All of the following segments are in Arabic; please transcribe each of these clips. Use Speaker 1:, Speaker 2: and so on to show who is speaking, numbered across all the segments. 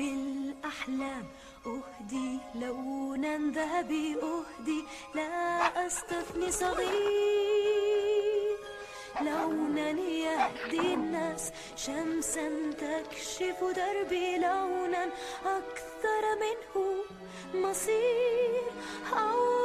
Speaker 1: الأحلام أهدي لونا ذهبي أهدي لا أستثني صغير. لونا يهدي الناس شمسا تكشف دربي لونا أكثر منه مصير. أو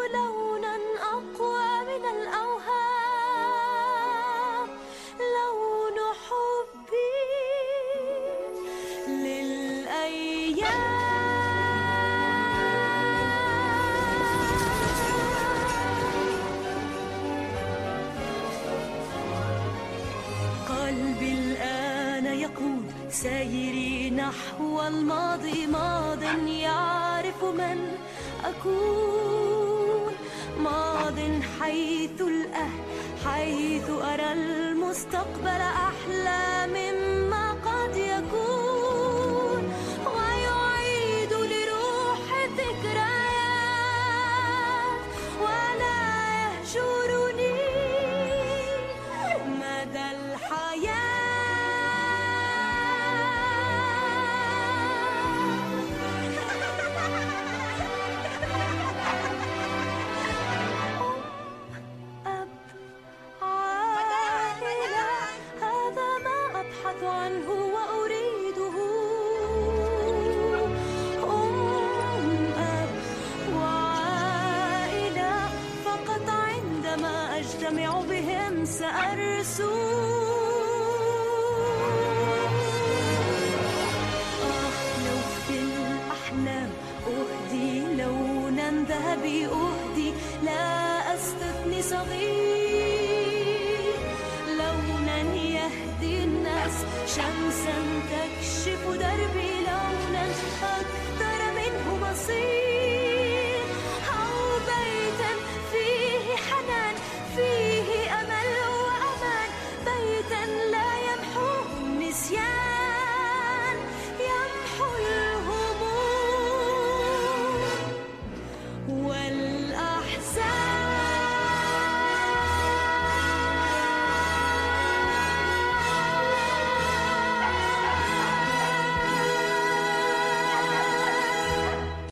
Speaker 1: سيري نحو الماضي ماض يعرف من أكون. ماض حيث الأهل حيث أرى المستقبل أحلى مما عنه وأريده. أم أب وعائلة فقط عندما أجتمع بهم سأرسو. آه لو في الأحلام أهدي لونا ذهبي أهدي. لا أستثني صغير